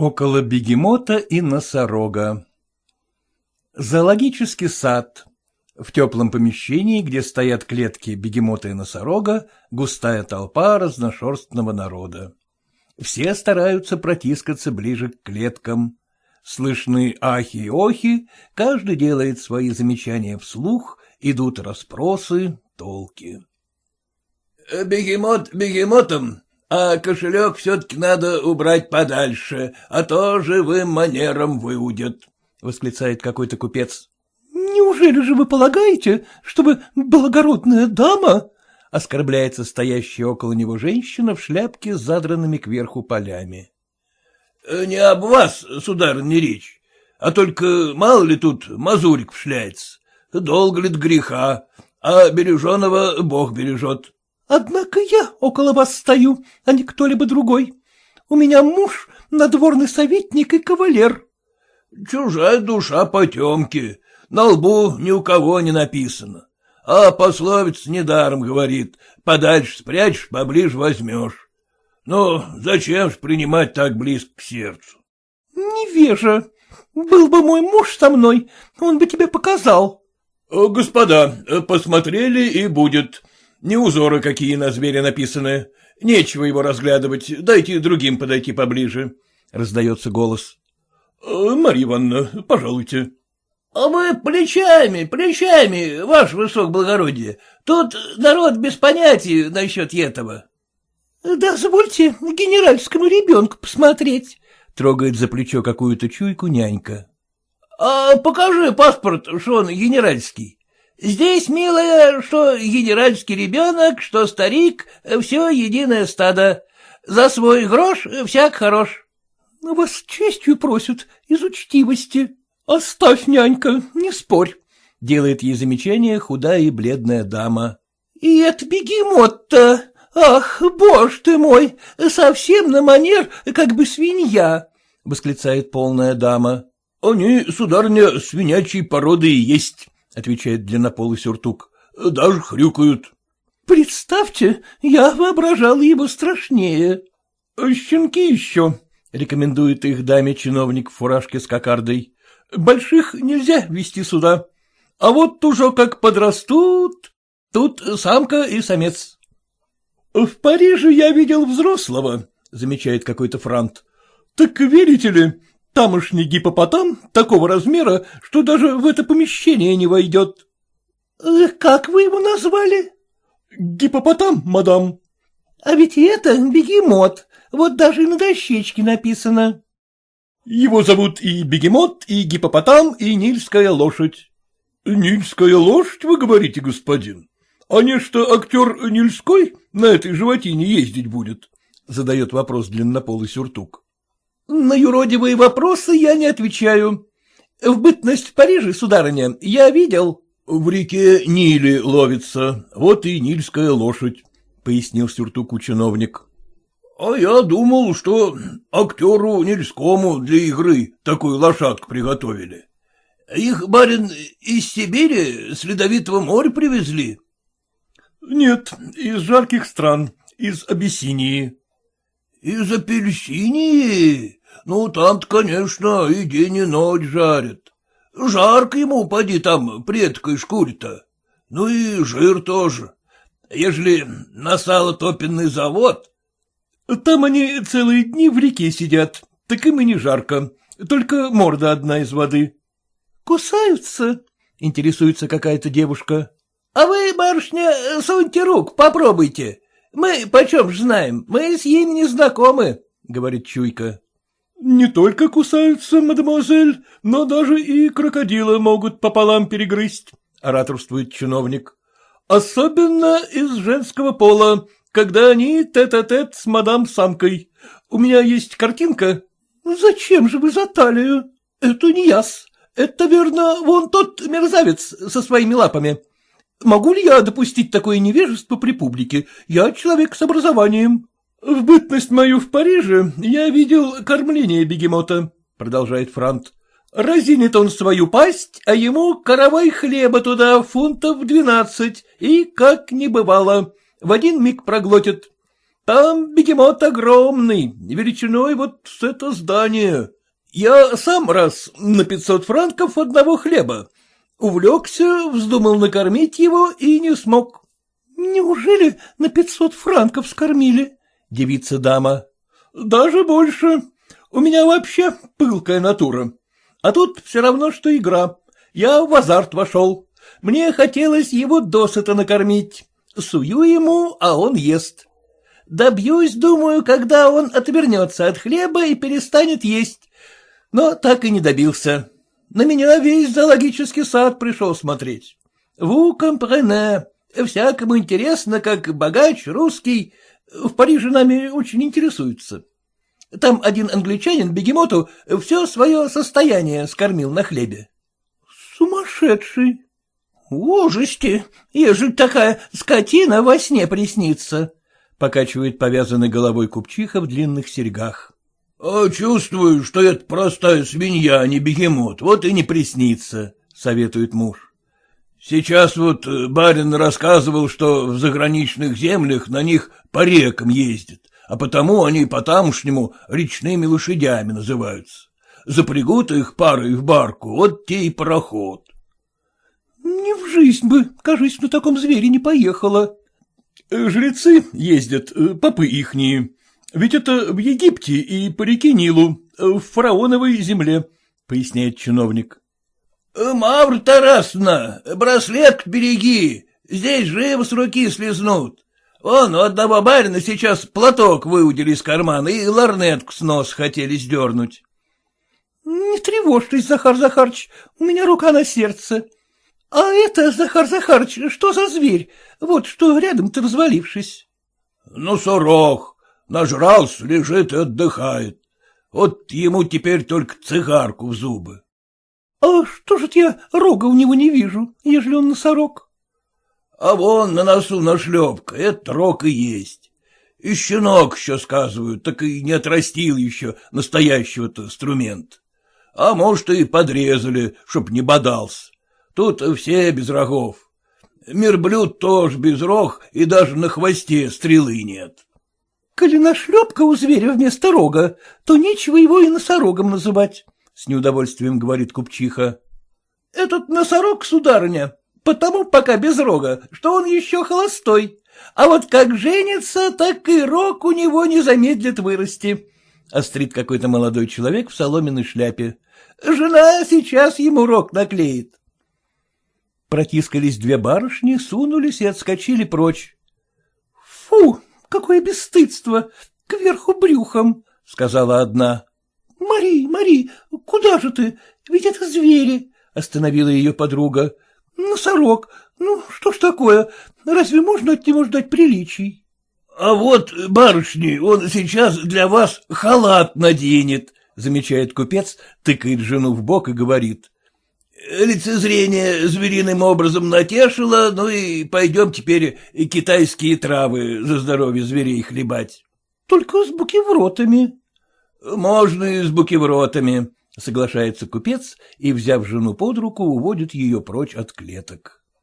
Около бегемота и носорога Зоологический сад. В теплом помещении, где стоят клетки бегемота и носорога, густая толпа разношерстного народа. Все стараются протискаться ближе к клеткам. Слышны ахи и охи, каждый делает свои замечания вслух, идут расспросы, толки. — Бегемот бегемотом, а кошелек все-таки надо убрать подальше, а то живым манером выудят, — восклицает какой-то купец. — Неужели же вы полагаете, чтобы благородная дама... — оскорбляется стоящая около него женщина в шляпке с задранными кверху полями. — Не об вас, сударь, не речь, а только мало ли тут мазурик вшляется, долго ли греха, а береженого Бог бережет. Однако я около вас стою, а не кто-либо другой. У меня муж — надворный советник и кавалер. Чужая душа потемки, на лбу ни у кого не написано. А пословица недаром говорит, подальше спрячешь, поближе возьмешь. Но зачем ж принимать так близко к сердцу? Невежа. Был бы мой муж со мной, он бы тебе показал. Господа, посмотрели и будет. Не узоры какие на звере написаны. Нечего его разглядывать, дайте другим подойти поближе, — раздается голос. «Э, — Марья Ивановна, пожалуйте. — А вы плечами, плечами, ваше высокоблагородие. Тут народ без понятия насчет этого. — Дозвольте генеральскому ребенку посмотреть, — трогает за плечо какую-то чуйку нянька. — А покажи паспорт, что он генеральский. Здесь, милая, что генеральский ребенок, что старик, все единое стадо. За свой грош всяк хорош. — Вас честью просят, из учтивости. Оставь, нянька, не спорь, — делает ей замечание худая и бледная дама. — И это бегемот-то! Ах, боже ты мой, совсем на манер, как бы свинья! — восклицает полная дама. — Они, сударыня, свинячьей породы и есть, — отвечает длиннополый сюртук. — Даже хрюкают. — Представьте, я воображал его страшнее. — Щенки еще, — рекомендует их даме чиновник в фуражке с кокардой. — Больших нельзя вести сюда. А вот уже как подрастут, тут самка и самец. — В Париже я видел взрослого, — замечает какой-то франт. — Так верите ли, Тамошний гипопотам такого размера, что даже в это помещение не войдет. Э, — Как вы его назвали? — Гипопотам, мадам. — А ведь это бегемот, вот даже и на дощечке написано. — Его зовут и бегемот, и гипопотам, и нильская лошадь. — Нильская лошадь, вы говорите, господин? А не что актер Нильской на этой животине ездить будет? — задает вопрос длиннополый сюртук. На юродивые вопросы я не отвечаю. В бытность в Париже, сударыня, я видел... — В реке Нили ловится, вот и нильская лошадь, — пояснил сюртуку чиновник. — А я думал, что актеру Нильскому для игры такую лошадку приготовили. Их, барин, из Сибири, с Ледовитого моря привезли? — Нет, из жарких стран, из Абиссинии. — Из Апельсинии? Ну, там-то, конечно, и день, и ночь жарят. Жарко ему, поди там, предкой шкуре-то. Ну и жир тоже. Ежели на сало топенный завод... Там они целые дни в реке сидят, так им и не жарко, только морда одна из воды. — Кусаются? — интересуется какая-то девушка. — А вы, барышня, суньте рук, попробуйте. Мы почем ж знаем, мы с ними не знакомы, — говорит Чуйка. — Не только кусаются, мадемуазель, но даже и крокодила могут пополам перегрызть, — ораторствует чиновник. — Особенно из женского пола, когда они тет-а-тет -тет с мадам-самкой. У меня есть картинка. — Зачем же вы за талию? Это не яс. Это, верно, вон тот мерзавец со своими лапами. Могу ли я допустить такое невежество при публике? Я человек с образованием. В бытность мою в Париже я видел кормление бегемота, — продолжает Франт. Разинет он свою пасть, а ему каравай хлеба туда фунтов двенадцать, и, как не бывало, в один миг проглотит. Там бегемот огромный, величиной вот с это здание. Я сам раз на пятьсот франков одного хлеба. Увлекся, вздумал накормить его и не смог. — Неужели на пятьсот франков скормили? — девица дама. — Даже больше. У меня вообще пылкая натура. А тут все равно, что игра. Я в азарт вошел. Мне хотелось его досыта накормить. Сую ему, а он ест. Добьюсь, думаю, когда он отвернется от хлеба и перестанет есть. Но так и не добился. На меня весь зоологический сад пришел смотреть. Ву компрене. Всякому интересно, как богач русский. В Париже нами очень интересуются. Там один англичанин бегемоту все свое состояние скормил на хлебе. — Сумасшедший! — Ужасти! Ежели такая скотина во сне приснится! — покачивает повязанной головой купчиха в длинных серьгах. — А чувствую, что это простая свинья, а не бегемот, вот и не приснится, — советует муж. Сейчас вот э, барин рассказывал, что в заграничных землях на них по рекам ездят, а потому они по-тамошнему речными лошадями называются. Запрягут их парой в барку, вот те и пароход. — Не в жизнь бы, кажись, на таком звере не поехала. — Жрецы ездят, э, попы ихние. Ведь это в Египте и по реке Нилу, э, в фараоновой земле, — поясняет чиновник. — Мавр Тарасна, браслет береги, здесь живо с руки слезнут. Вон, у одного барина сейчас платок выудили из кармана и ларнетку с нос хотели сдернуть. — Не тревожьтесь, Захар Захарыч, у меня рука на сердце. А это, Захар Захарыч, что за зверь? Вот что рядом-то развалившись. — Носорог. Нажрался, лежит и отдыхает. Вот ему теперь только цигарку в зубы. — А что же я рога у него не вижу, ежели он носорог? А вон на носу нашлепка, это рог и есть. И щенок еще сказывают, так и не отрастил еще настоящего-то инструмент. А может, и подрезали, чтоб не бодался. Тут все без рогов. Мирблюд тоже без рог, и даже на хвосте стрелы нет. Коли нашлепка у зверя вместо рога, то нечего его и носорогом называть, — с неудовольствием говорит купчиха. — Этот носорог, сударыня, потому пока без рога, что он еще холостой. А вот как женится, так и рог у него не замедлит вырасти. Острит какой-то молодой человек в соломенной шляпе. Жена сейчас ему рог наклеит. Протискались две барышни, сунулись и отскочили прочь. — Фу, какое бесстыдство! Кверху брюхом, — сказала одна. — Мари, Мари, куда же ты? Ведь это звери, — остановила ее подруга. Носорог. Ну, что ж такое? Разве можно от него ждать приличий? — А вот, барышни, он сейчас для вас халат наденет, — замечает купец, тыкает жену в бок и говорит. — Лицезрение звериным образом натешило, ну и пойдем теперь китайские травы за здоровье зверей хлебать. — Только с букевротами. — Можно и с букевротами, Соглашается купец и, взяв жену под руку, уводит ее прочь от клеток.